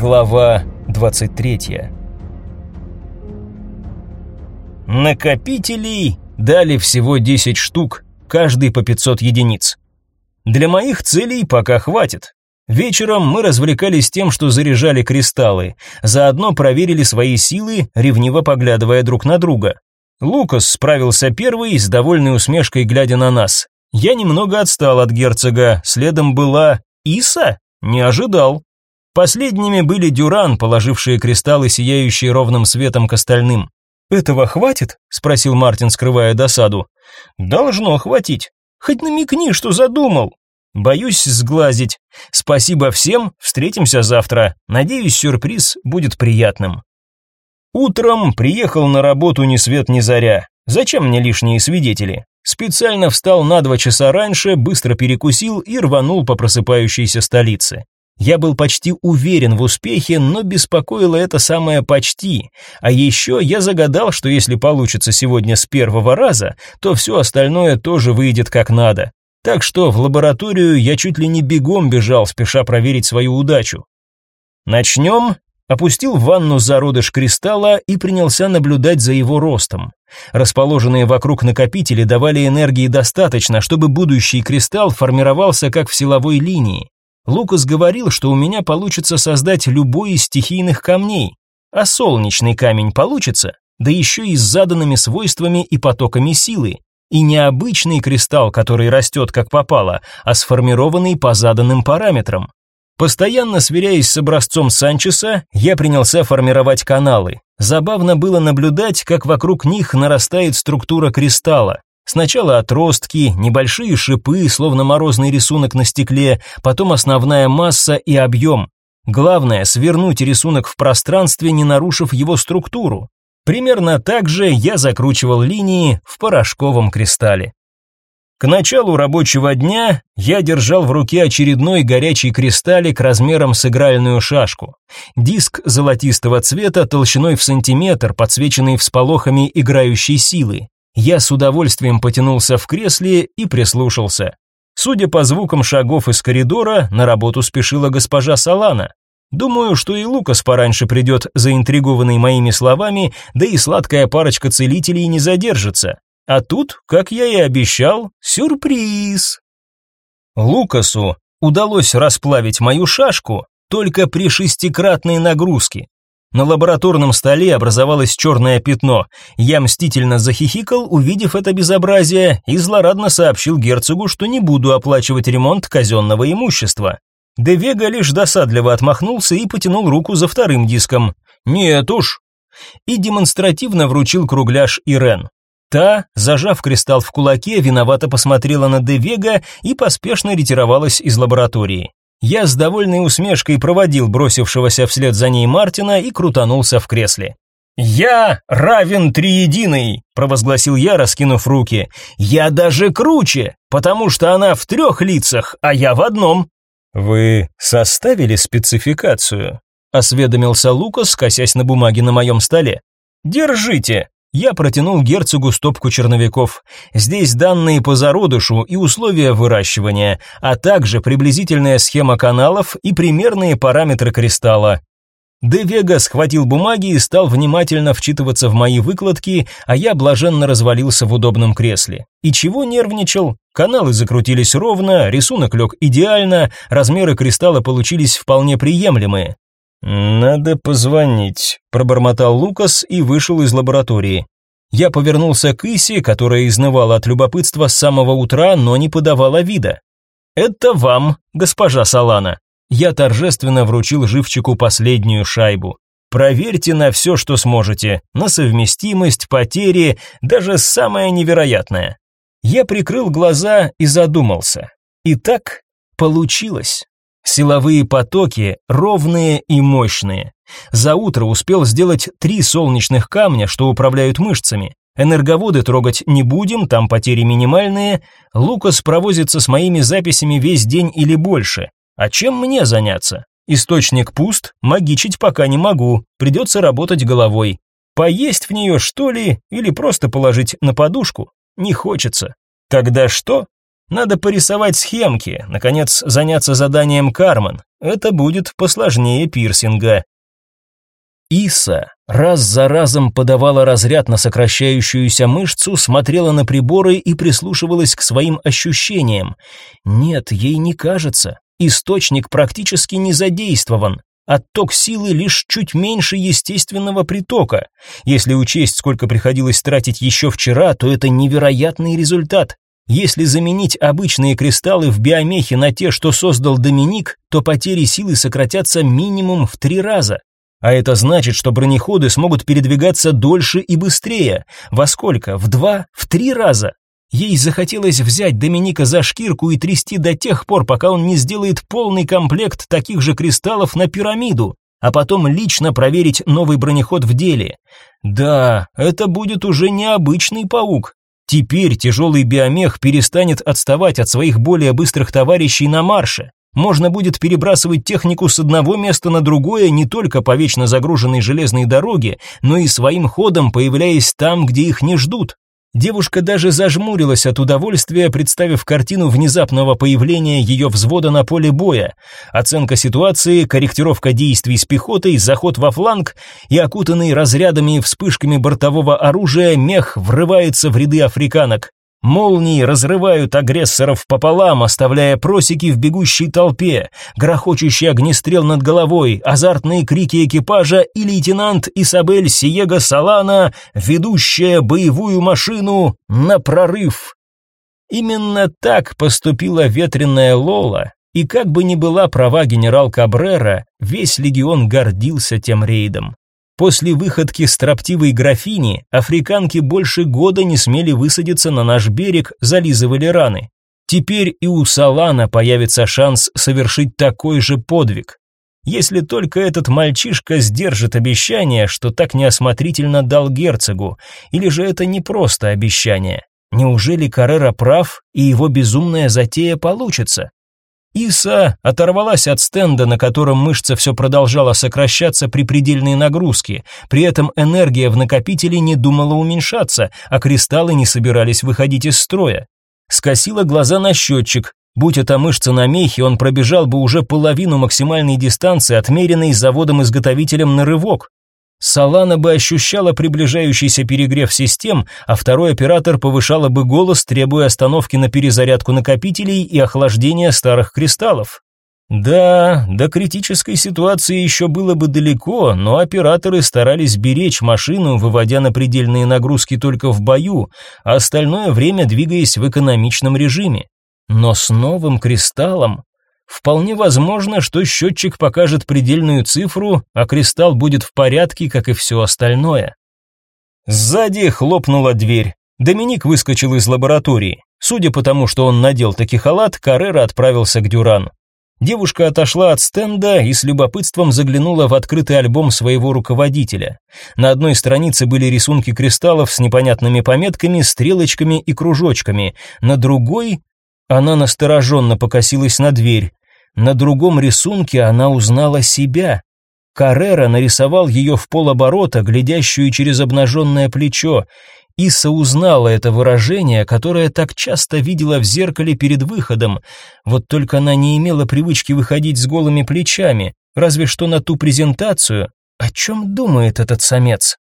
Глава 23 Накопителей дали всего 10 штук, каждый по 500 единиц. Для моих целей пока хватит. Вечером мы развлекались тем, что заряжали кристаллы, заодно проверили свои силы, ревниво поглядывая друг на друга. Лукас справился первый, с довольной усмешкой глядя на нас. Я немного отстал от герцога, следом была Иса? Не ожидал. Последними были Дюран, положившие кристаллы, сияющие ровным светом к остальным. «Этого хватит?» – спросил Мартин, скрывая досаду. «Должно хватить. Хоть намекни, что задумал». «Боюсь сглазить. Спасибо всем, встретимся завтра. Надеюсь, сюрприз будет приятным». Утром приехал на работу ни свет ни заря. Зачем мне лишние свидетели? Специально встал на два часа раньше, быстро перекусил и рванул по просыпающейся столице. Я был почти уверен в успехе, но беспокоило это самое «почти». А еще я загадал, что если получится сегодня с первого раза, то все остальное тоже выйдет как надо. Так что в лабораторию я чуть ли не бегом бежал, спеша проверить свою удачу. Начнем опустил в ванну зародыш кристалла и принялся наблюдать за его ростом. Расположенные вокруг накопители давали энергии достаточно, чтобы будущий кристалл формировался как в силовой линии. Лукас говорил, что у меня получится создать любой из стихийных камней. А солнечный камень получится, да еще и с заданными свойствами и потоками силы. И не обычный кристалл, который растет как попало, а сформированный по заданным параметрам. Постоянно сверяясь с образцом Санчеса, я принялся формировать каналы. Забавно было наблюдать, как вокруг них нарастает структура кристалла. Сначала отростки, небольшие шипы, словно морозный рисунок на стекле, потом основная масса и объем. Главное свернуть рисунок в пространстве, не нарушив его структуру. Примерно так же я закручивал линии в порошковом кристалле. К началу рабочего дня я держал в руке очередной горячий кристаллик размером с игральную шашку. Диск золотистого цвета толщиной в сантиметр, подсвеченный всполохами играющей силы. Я с удовольствием потянулся в кресле и прислушался. Судя по звукам шагов из коридора, на работу спешила госпожа Салана. Думаю, что и Лукас пораньше придет, заинтригованный моими словами, да и сладкая парочка целителей не задержится. А тут, как я и обещал, сюрприз. Лукасу удалось расплавить мою шашку только при шестикратной нагрузке. На лабораторном столе образовалось черное пятно. Я мстительно захихикал, увидев это безобразие, и злорадно сообщил герцогу, что не буду оплачивать ремонт казенного имущества. Девега лишь досадливо отмахнулся и потянул руку за вторым диском. «Нет уж!» И демонстративно вручил кругляш Ирен. Та, зажав кристалл в кулаке, виновато посмотрела на Девега и поспешно ретировалась из лаборатории. Я с довольной усмешкой проводил бросившегося вслед за ней Мартина и крутанулся в кресле. «Я равен триединой», — провозгласил я, раскинув руки. «Я даже круче, потому что она в трех лицах, а я в одном». «Вы составили спецификацию?» — осведомился Лукас, косясь на бумаге на моем столе. «Держите», я протянул герцогу стопку черновиков. Здесь данные по зародышу и условия выращивания, а также приблизительная схема каналов и примерные параметры кристалла. Де Вега схватил бумаги и стал внимательно вчитываться в мои выкладки, а я блаженно развалился в удобном кресле. И чего нервничал? Каналы закрутились ровно, рисунок лег идеально, размеры кристалла получились вполне приемлемые. «Надо позвонить», – пробормотал Лукас и вышел из лаборатории. Я повернулся к Иси, которая изнывала от любопытства с самого утра, но не подавала вида. «Это вам, госпожа Салана». Я торжественно вручил живчику последнюю шайбу. Проверьте на все, что сможете, на совместимость, потери, даже самое невероятное. Я прикрыл глаза и задумался. И так получилось. Силовые потоки ровные и мощные. За утро успел сделать три солнечных камня, что управляют мышцами. Энерговоды трогать не будем, там потери минимальные. Лукас провозится с моими записями весь день или больше. А чем мне заняться? Источник пуст, магичить пока не могу, придется работать головой. Поесть в нее что ли, или просто положить на подушку? Не хочется. Тогда что? Надо порисовать схемки, наконец заняться заданием Кармен. это будет посложнее пирсинга. Иса раз за разом подавала разряд на сокращающуюся мышцу, смотрела на приборы и прислушивалась к своим ощущениям. Нет, ей не кажется. Источник практически не задействован. Отток силы лишь чуть меньше естественного притока. Если учесть, сколько приходилось тратить еще вчера, то это невероятный результат. Если заменить обычные кристаллы в биомехе на те, что создал Доминик, то потери силы сократятся минимум в три раза. А это значит, что бронеходы смогут передвигаться дольше и быстрее. Во сколько? В два? В три раза? Ей захотелось взять Доминика за шкирку и трясти до тех пор, пока он не сделает полный комплект таких же кристаллов на пирамиду, а потом лично проверить новый бронеход в деле. Да, это будет уже необычный паук. Теперь тяжелый биомех перестанет отставать от своих более быстрых товарищей на марше. Можно будет перебрасывать технику с одного места на другое не только по вечно загруженной железной дороге, но и своим ходом появляясь там, где их не ждут. Девушка даже зажмурилась от удовольствия, представив картину внезапного появления ее взвода на поле боя. Оценка ситуации, корректировка действий с пехотой, заход во фланг и окутанный разрядами и вспышками бортового оружия мех врывается в ряды африканок. Молнии разрывают агрессоров пополам, оставляя просеки в бегущей толпе, грохочущий огнестрел над головой, азартные крики экипажа и лейтенант Исабель Сиего Салана, ведущая боевую машину на прорыв. Именно так поступила ветреная Лола, и как бы ни была права генерал Кабрера, весь легион гордился тем рейдом. После выходки строптивой графини африканки больше года не смели высадиться на наш берег, зализывали раны. Теперь и у Салана появится шанс совершить такой же подвиг. Если только этот мальчишка сдержит обещание, что так неосмотрительно дал герцогу, или же это не просто обещание. Неужели Каррера прав, и его безумная затея получится? Иса оторвалась от стенда, на котором мышца все продолжала сокращаться при предельной нагрузке. При этом энергия в накопителе не думала уменьшаться, а кристаллы не собирались выходить из строя. Скосила глаза на счетчик. Будь это мышца на мехе, он пробежал бы уже половину максимальной дистанции, отмеренной заводом-изготовителем на рывок. Салана бы ощущала приближающийся перегрев систем, а второй оператор повышала бы голос, требуя остановки на перезарядку накопителей и охлаждения старых кристаллов. Да, до критической ситуации еще было бы далеко, но операторы старались беречь машину, выводя на предельные нагрузки только в бою, а остальное время двигаясь в экономичном режиме. Но с новым кристаллом Вполне возможно, что счетчик покажет предельную цифру, а кристалл будет в порядке, как и все остальное. Сзади хлопнула дверь. Доминик выскочил из лаборатории. Судя по тому, что он надел таки халат, Каррера отправился к Дюрану. Девушка отошла от стенда и с любопытством заглянула в открытый альбом своего руководителя. На одной странице были рисунки кристаллов с непонятными пометками, стрелочками и кружочками, на другой она настороженно покосилась на дверь. На другом рисунке она узнала себя. Каррера нарисовал ее в полоборота, глядящую через обнаженное плечо. Иса узнала это выражение, которое так часто видела в зеркале перед выходом. Вот только она не имела привычки выходить с голыми плечами, разве что на ту презентацию. О чем думает этот самец?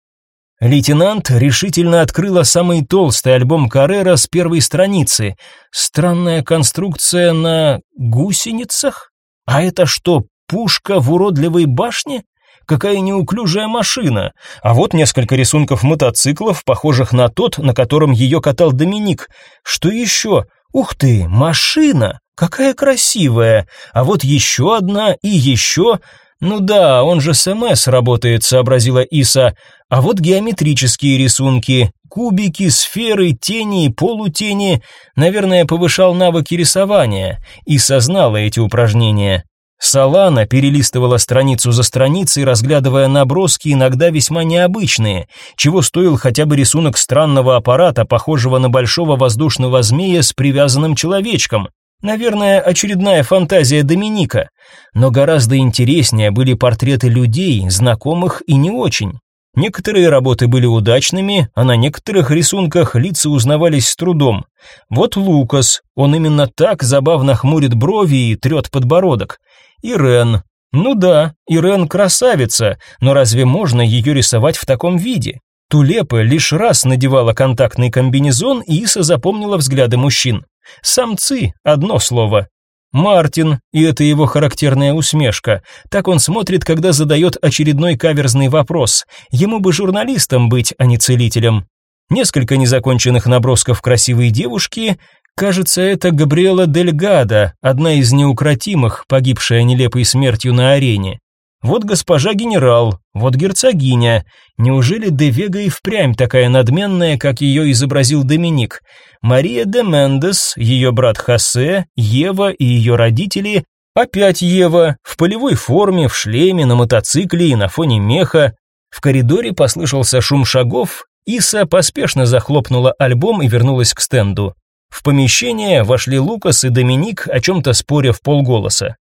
Лейтенант решительно открыла самый толстый альбом Каррера с первой страницы. Странная конструкция на гусеницах? А это что, пушка в уродливой башне? Какая неуклюжая машина. А вот несколько рисунков мотоциклов, похожих на тот, на котором ее катал Доминик. Что еще? Ух ты, машина! Какая красивая! А вот еще одна и еще... «Ну да, он же с МС работает», — сообразила Иса. «А вот геометрические рисунки, кубики, сферы, тени и полутени. Наверное, повышал навыки рисования. Иса знала эти упражнения». Салана перелистывала страницу за страницей, разглядывая наброски, иногда весьма необычные, чего стоил хотя бы рисунок странного аппарата, похожего на большого воздушного змея с привязанным человечком. Наверное, очередная фантазия Доминика, но гораздо интереснее были портреты людей, знакомых и не очень. Некоторые работы были удачными, а на некоторых рисунках лица узнавались с трудом. Вот Лукас, он именно так забавно хмурит брови и трет подбородок. Ирен. Ну да, Ирен красавица, но разве можно ее рисовать в таком виде? Тулепа лишь раз надевала контактный комбинезон, и Иса запомнила взгляды мужчин. Самцы, одно слово. Мартин, и это его характерная усмешка. Так он смотрит, когда задает очередной каверзный вопрос. Ему бы журналистом быть, а не целителем. Несколько незаконченных набросков красивой девушки. Кажется, это Габриэла Дельгада, одна из неукротимых, погибшая нелепой смертью на арене. Вот госпожа генерал, вот герцогиня. Неужели де Вега и впрямь такая надменная, как ее изобразил Доминик? Мария де Мендес, ее брат Хосе, Ева и ее родители, опять Ева, в полевой форме, в шлеме, на мотоцикле и на фоне меха. В коридоре послышался шум шагов, Иса поспешно захлопнула альбом и вернулась к стенду. В помещение вошли Лукас и Доминик, о чем-то споря в полголоса.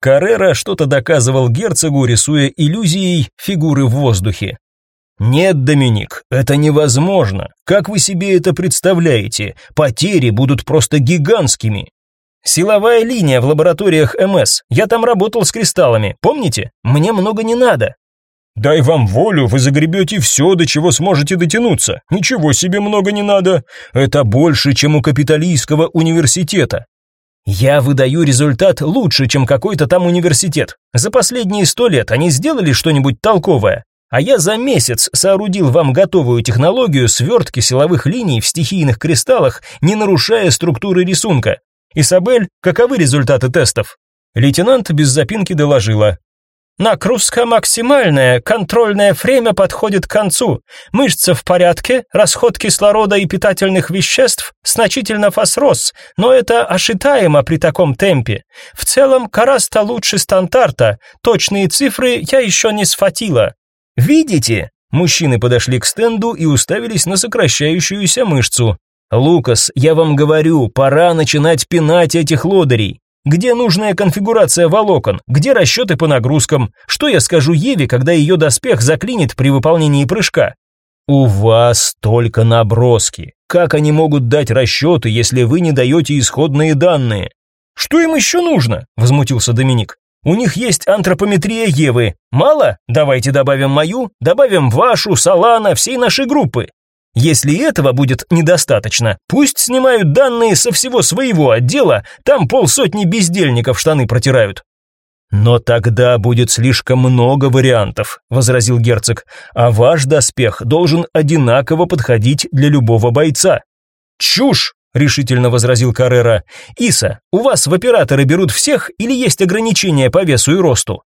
Каррера что-то доказывал герцогу, рисуя иллюзией фигуры в воздухе. Нет, Доминик, это невозможно. Как вы себе это представляете? Потери будут просто гигантскими. Силовая линия в лабораториях МС. Я там работал с кристаллами. Помните? Мне много не надо. Дай вам волю, вы загребете все, до чего сможете дотянуться. Ничего себе много не надо. Это больше, чем у капиталистского университета. Я выдаю результат лучше, чем какой-то там университет. За последние сто лет они сделали что-нибудь толковое. А я за месяц соорудил вам готовую технологию свертки силовых линий в стихийных кристаллах, не нарушая структуры рисунка. Isabel, каковы результаты тестов? Лейтенант без запинки доложила. Нагрузка максимальная, контрольное время подходит к концу. Мышцы в порядке, расход кислорода и питательных веществ значительно возрос, но это ошитаемо при таком темпе. В целом, гораздо лучше стандарта. Точные цифры я еще не схватила. Видите? Мужчины подошли к стенду и уставились на сокращающуюся мышцу. Лукас, я вам говорю, пора начинать пинать этих лодырей. Где нужная конфигурация волокон? Где расчеты по нагрузкам? Что я скажу Еве, когда ее доспех заклинит при выполнении прыжка? У вас только наброски. Как они могут дать расчеты, если вы не даете исходные данные? Что им еще нужно? Возмутился Доминик. У них есть антропометрия Евы. Мало? Давайте добавим мою, добавим вашу, Салана, всей нашей группы. Если этого будет недостаточно, пусть снимают данные со всего своего отдела, там полсотни бездельников штаны протирают. Но тогда будет слишком много вариантов, возразил герцог. А ваш доспех должен одинаково подходить для любого бойца. Чушь, решительно возразил Каррера. Иса, у вас в операторы берут всех или есть ограничения по весу и росту?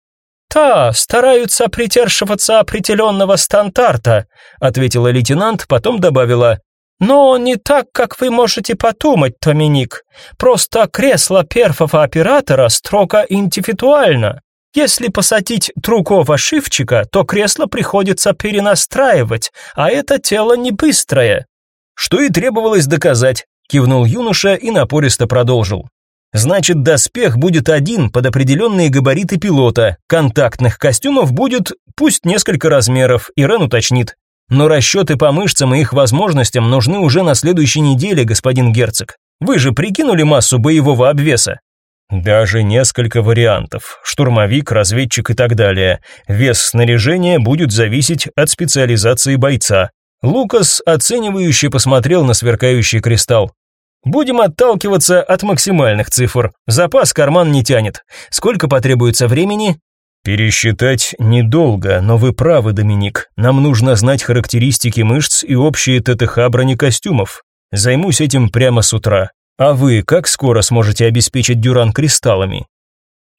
«Та, стараются придерживаться определенного стандарта», ответила лейтенант, потом добавила. «Но не так, как вы можете подумать, Доминик. Просто кресло первого оператора строго индивидуально. Если посадить другого шифчика, то кресло приходится перенастраивать, а это тело не быстрое». «Что и требовалось доказать», кивнул юноша и напористо продолжил. Значит, доспех будет один под определенные габариты пилота. Контактных костюмов будет, пусть несколько размеров, Ирен уточнит. Но расчеты по мышцам и их возможностям нужны уже на следующей неделе, господин герцог. Вы же прикинули массу боевого обвеса? Даже несколько вариантов. Штурмовик, разведчик и так далее. Вес снаряжения будет зависеть от специализации бойца. Лукас оценивающе посмотрел на сверкающий кристалл. Будем отталкиваться от максимальных цифр. Запас карман не тянет. Сколько потребуется времени? Пересчитать недолго, но вы правы, Доминик. Нам нужно знать характеристики мышц и общие ТТХ бронекостюмов. Займусь этим прямо с утра. А вы как скоро сможете обеспечить Дюран кристаллами?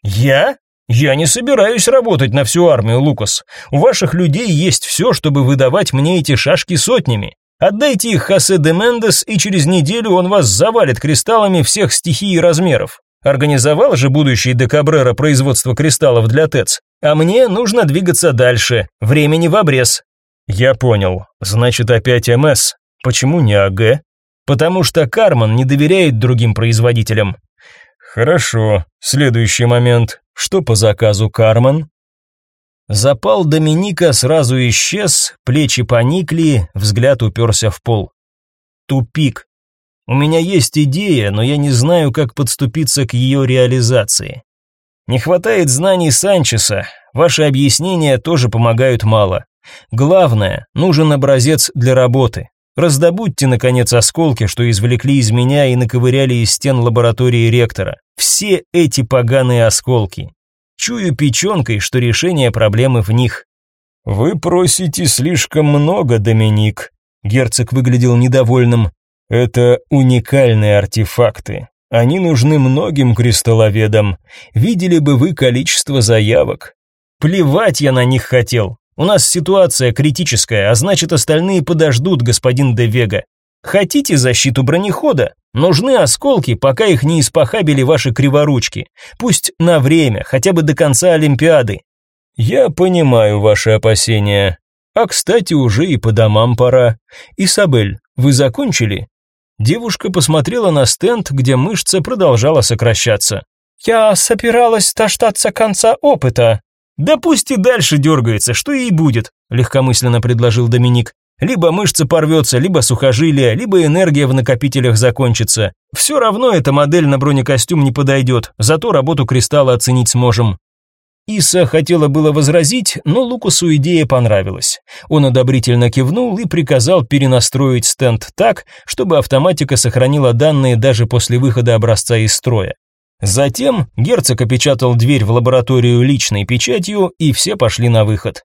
Я? Я не собираюсь работать на всю армию, Лукас. У ваших людей есть все, чтобы выдавать мне эти шашки сотнями. Отдайте их Хосе де Мендес, и через неделю он вас завалит кристаллами всех стихий и размеров. Организовал же будущий Декабрера производство кристаллов для ТЭЦ. А мне нужно двигаться дальше. Времени в обрез. Я понял. Значит, опять МС. Почему не АГ? Потому что Карман не доверяет другим производителям. Хорошо. Следующий момент. Что по заказу Карман? Запал Доминика сразу исчез, плечи поникли, взгляд уперся в пол. Тупик. У меня есть идея, но я не знаю, как подступиться к ее реализации. Не хватает знаний Санчеса, ваши объяснения тоже помогают мало. Главное, нужен образец для работы. Раздобудьте, наконец, осколки, что извлекли из меня и наковыряли из стен лаборатории ректора. Все эти поганые осколки. Чую печенкой, что решение проблемы в них. Вы просите слишком много, Доминик. Герцог выглядел недовольным. Это уникальные артефакты. Они нужны многим кристалловедам. Видели бы вы количество заявок. Плевать я на них хотел. У нас ситуация критическая, а значит остальные подождут, господин де Вега. Хотите защиту бронехода? Нужны осколки, пока их не испохабили ваши криворучки. Пусть на время, хотя бы до конца Олимпиады. Я понимаю ваши опасения. А, кстати, уже и по домам пора. Исабель, вы закончили? Девушка посмотрела на стенд, где мышца продолжала сокращаться. Я собиралась дождаться конца опыта. Да пусть и дальше дергается, что ей будет, легкомысленно предложил Доминик. Либо мышца порвется, либо сухожилие, либо энергия в накопителях закончится. Все равно эта модель на бронекостюм не подойдет, зато работу кристалла оценить сможем. Иса хотела было возразить, но Лукасу идея понравилась. Он одобрительно кивнул и приказал перенастроить стенд так, чтобы автоматика сохранила данные даже после выхода образца из строя. Затем герцог опечатал дверь в лабораторию личной печатью, и все пошли на выход.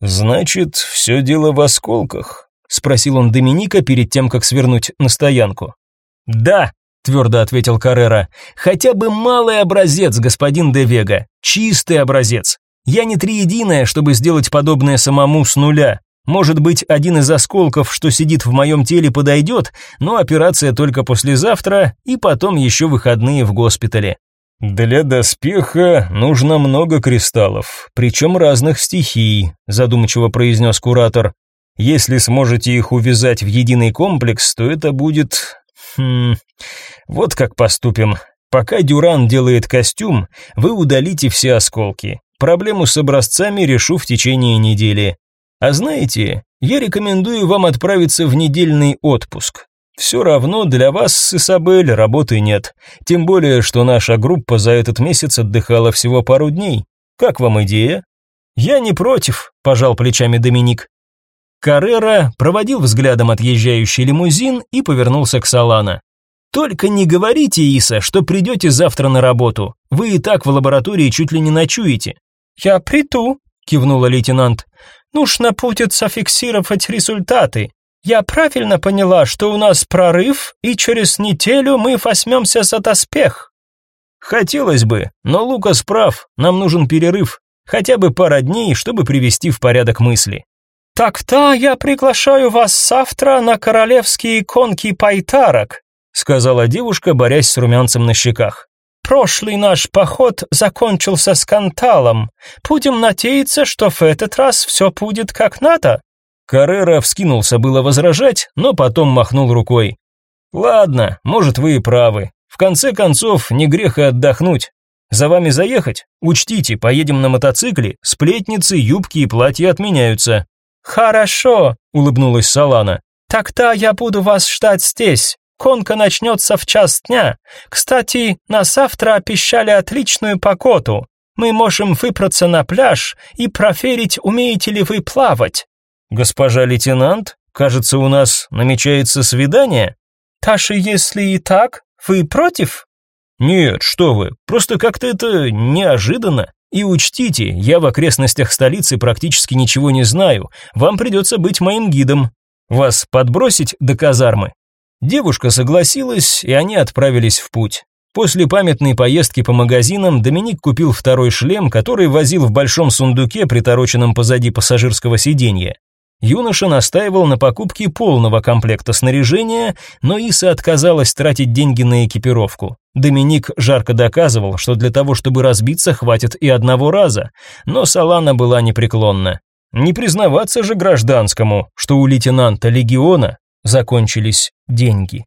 «Значит, все дело в осколках?» — спросил он Доминика перед тем, как свернуть на стоянку. «Да», — твердо ответил Каррера, — «хотя бы малый образец, господин де Вега, чистый образец. Я не триединая, чтобы сделать подобное самому с нуля. Может быть, один из осколков, что сидит в моем теле, подойдет, но операция только послезавтра и потом еще выходные в госпитале. «Для доспеха нужно много кристаллов, причем разных стихий», задумчиво произнес куратор. «Если сможете их увязать в единый комплекс, то это будет... Хм... Вот как поступим. Пока Дюран делает костюм, вы удалите все осколки. Проблему с образцами решу в течение недели. А знаете, я рекомендую вам отправиться в недельный отпуск. Все равно для вас с Исабель работы нет. Тем более, что наша группа за этот месяц отдыхала всего пару дней. Как вам идея? Я не против, пожал плечами Доминик. Каррера проводил взглядом отъезжающий лимузин и повернулся к Салана. Только не говорите, Иса, что придете завтра на работу. Вы и так в лаборатории чуть ли не ночуете. Я приду, кивнула лейтенант. Нужно будет зафиксировать результаты. Я правильно поняла, что у нас прорыв, и через неделю мы возьмемся за доспех? Хотелось бы, но Лукас прав, нам нужен перерыв, хотя бы пара дней, чтобы привести в порядок мысли. Тогда я приглашаю вас завтра на королевские конки пайтарок, сказала девушка, борясь с румянцем на щеках. Прошлый наш поход закончился скандалом. Будем надеяться, что в этот раз все будет как надо. Каррера вскинулся было возражать, но потом махнул рукой. «Ладно, может, вы и правы. В конце концов, не грех и отдохнуть. За вами заехать? Учтите, поедем на мотоцикле, сплетницы, юбки и платья отменяются». «Хорошо», — улыбнулась Салана. «Тогда я буду вас ждать здесь. Конка начнется в час дня. Кстати, на завтра обещали отличную погоду. Мы можем выбраться на пляж и проверить, умеете ли вы плавать. «Госпожа лейтенант, кажется, у нас намечается свидание?» «Таши, если и так, вы против?» «Нет, что вы, просто как-то это неожиданно. И учтите, я в окрестностях столицы практически ничего не знаю, вам придется быть моим гидом. Вас подбросить до казармы?» Девушка согласилась, и они отправились в путь. После памятной поездки по магазинам Доминик купил второй шлем, который возил в большом сундуке, притороченном позади пассажирского сиденья. Юноша настаивал на покупке полного комплекта снаряжения, но Иса отказалась тратить деньги на экипировку. Доминик жарко доказывал, что для того, чтобы разбиться, хватит и одного раза, но Салана была непреклонна. Не признаваться же гражданскому, что у лейтенанта легиона закончились деньги.